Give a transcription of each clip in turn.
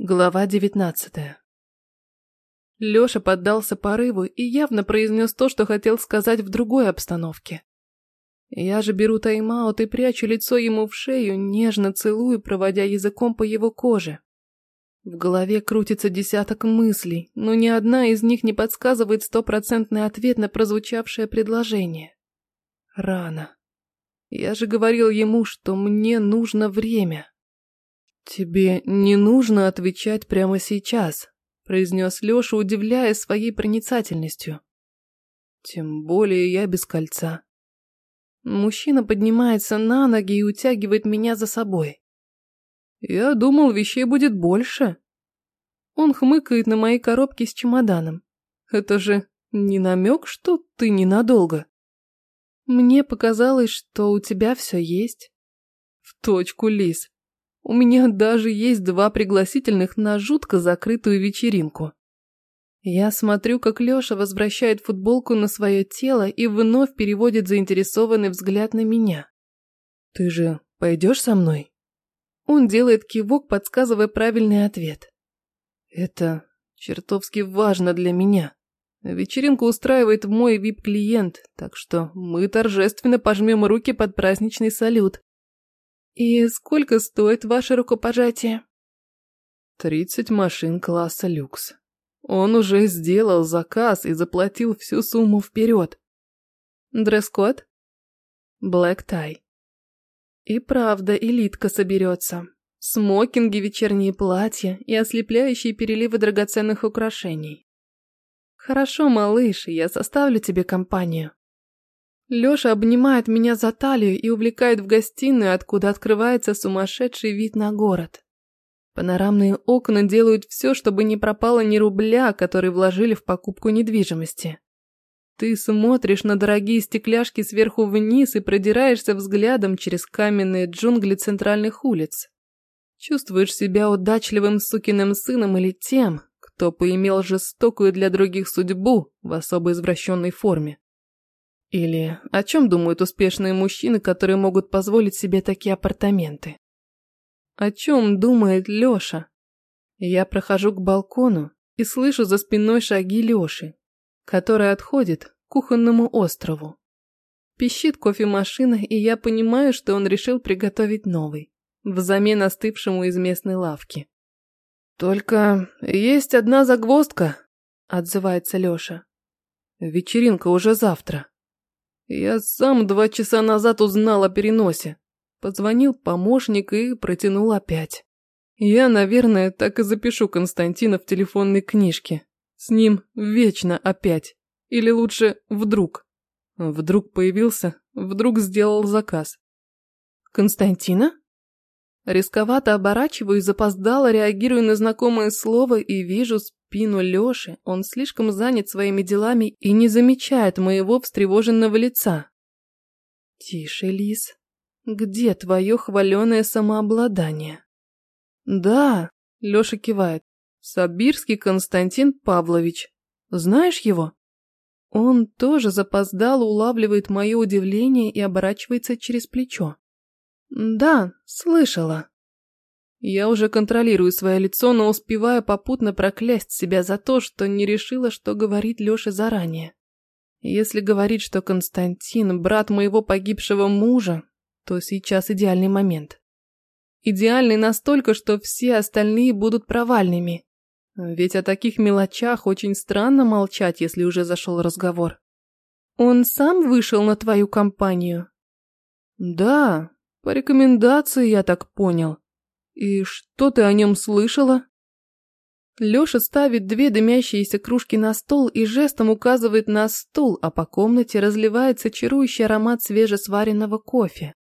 Глава девятнадцатая. Лёша поддался порыву и явно произнес то, что хотел сказать в другой обстановке. Я же беру тайм-аут и прячу лицо ему в шею, нежно целую, проводя языком по его коже. В голове крутится десяток мыслей, но ни одна из них не подсказывает стопроцентный ответ на прозвучавшее предложение. Рано. Я же говорил ему, что мне нужно время. «Тебе не нужно отвечать прямо сейчас», – произнес Леша, удивляя своей проницательностью. «Тем более я без кольца». Мужчина поднимается на ноги и утягивает меня за собой. «Я думал, вещей будет больше». Он хмыкает на мои коробки с чемоданом. «Это же не намек, что ты ненадолго?» «Мне показалось, что у тебя все есть». «В точку, Лис. У меня даже есть два пригласительных на жутко закрытую вечеринку. Я смотрю, как Лёша возвращает футболку на свое тело и вновь переводит заинтересованный взгляд на меня. «Ты же пойдешь со мной?» Он делает кивок, подсказывая правильный ответ. «Это чертовски важно для меня. Вечеринку устраивает мой вип-клиент, так что мы торжественно пожмем руки под праздничный салют. «И сколько стоит ваше рукопожатие?» «Тридцать машин класса люкс. Он уже сделал заказ и заплатил всю сумму вперед». «Дресс-код?» «Блэк тай». И правда, элитка соберется. Смокинги, вечерние платья и ослепляющие переливы драгоценных украшений. Хорошо, малыш, я составлю тебе компанию. Лёша обнимает меня за талию и увлекает в гостиную, откуда открывается сумасшедший вид на город. Панорамные окна делают все, чтобы не пропало ни рубля, который вложили в покупку недвижимости. Ты смотришь на дорогие стекляшки сверху вниз и продираешься взглядом через каменные джунгли центральных улиц. Чувствуешь себя удачливым сукиным сыном или тем, кто поимел жестокую для других судьбу в особо извращенной форме. Или о чем думают успешные мужчины, которые могут позволить себе такие апартаменты? О чем думает Лёша? Я прохожу к балкону и слышу за спиной шаги Лёши, который отходит к кухонному острову. Пищит кофемашина, и я понимаю, что он решил приготовить новый, взамен остывшему из местной лавки. «Только есть одна загвоздка», — отзывается Лёша. «Вечеринка уже завтра». Я сам два часа назад узнал о переносе. Позвонил помощник и протянул опять. Я, наверное, так и запишу Константина в телефонной книжке. С ним вечно опять. Или лучше вдруг. Вдруг появился, вдруг сделал заказ. Константина? Рисковато оборачиваюсь, запоздало, реагирую на знакомое слово и вижу спину Лёши. Он слишком занят своими делами и не замечает моего встревоженного лица. Тише, Лис. Где твое хваленое самообладание? Да, Лёша кивает. Сабирский Константин Павлович. Знаешь его? Он тоже запоздало улавливает мое удивление и оборачивается через плечо. Да, слышала. Я уже контролирую свое лицо, но успеваю попутно проклясть себя за то, что не решила, что говорит Лёша заранее. Если говорить, что Константин – брат моего погибшего мужа, то сейчас идеальный момент. Идеальный настолько, что все остальные будут провальными. Ведь о таких мелочах очень странно молчать, если уже зашел разговор. Он сам вышел на твою компанию? Да, по рекомендации, я так понял. И что ты о нем слышала? Лёша ставит две дымящиеся кружки на стол и жестом указывает на стул, а по комнате разливается чарующий аромат свежесваренного кофе.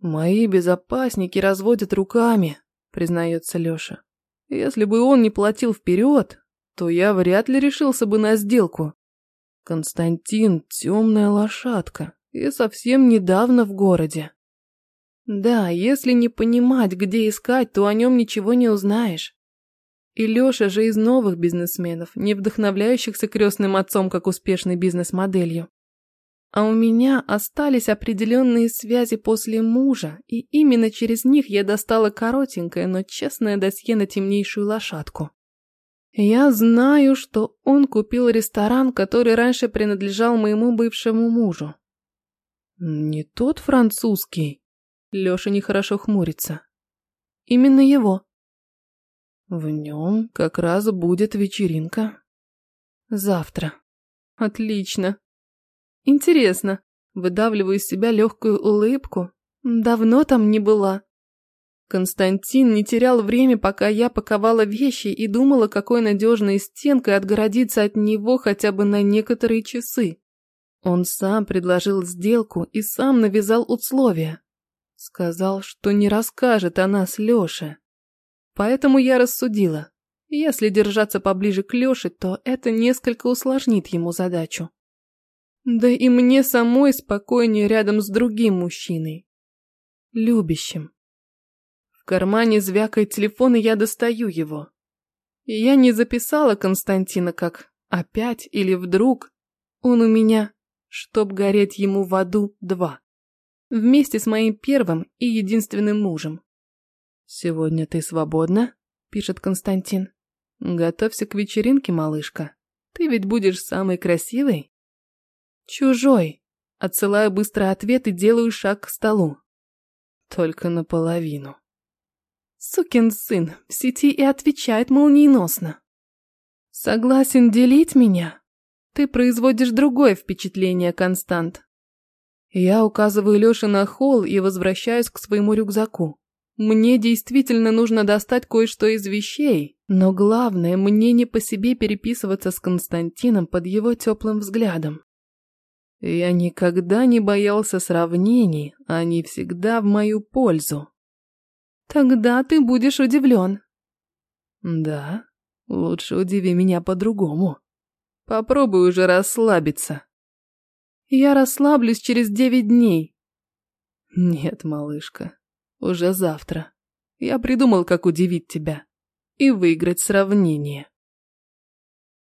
«Мои безопасники разводят руками», — признается Лёша. «Если бы он не платил вперед, то я вряд ли решился бы на сделку. Константин — темная лошадка и совсем недавно в городе. Да, если не понимать, где искать, то о нем ничего не узнаешь. И Леша же из новых бизнесменов, не вдохновляющихся крестным отцом как успешной бизнес-моделью. А у меня остались определенные связи после мужа, и именно через них я достала коротенькое, но честное досье на темнейшую лошадку. Я знаю, что он купил ресторан, который раньше принадлежал моему бывшему мужу. Не тот французский. Леша нехорошо хмурится. Именно его. В нем как раз будет вечеринка. Завтра. Отлично. Интересно. Выдавливаю из себя легкую улыбку. Давно там не была. Константин не терял время, пока я паковала вещи и думала, какой надежной стенкой отгородиться от него хотя бы на некоторые часы. Он сам предложил сделку и сам навязал условия. Сказал, что не расскажет о нас Лёше. Поэтому я рассудила. Если держаться поближе к Лёше, то это несколько усложнит ему задачу. Да и мне самой спокойнее рядом с другим мужчиной. Любящим. В кармане звякает телефон, и я достаю его. И я не записала Константина как «опять» или «вдруг». Он у меня, чтоб гореть ему в аду, два. Вместе с моим первым и единственным мужем. «Сегодня ты свободна?» – пишет Константин. «Готовься к вечеринке, малышка. Ты ведь будешь самой красивой?» «Чужой!» – отсылаю быстрый ответ и делаю шаг к столу. «Только наполовину». Сукин сын в сети и отвечает молниеносно. «Согласен делить меня?» Ты производишь другое впечатление, Констант. Я указываю Лёше на холл и возвращаюсь к своему рюкзаку. Мне действительно нужно достать кое-что из вещей, но главное, мне не по себе переписываться с Константином под его теплым взглядом. Я никогда не боялся сравнений, они всегда в мою пользу. Тогда ты будешь удивлен. Да, лучше удиви меня по-другому. Попробуй уже расслабиться. Я расслаблюсь через девять дней. Нет, малышка, уже завтра. Я придумал, как удивить тебя и выиграть сравнение.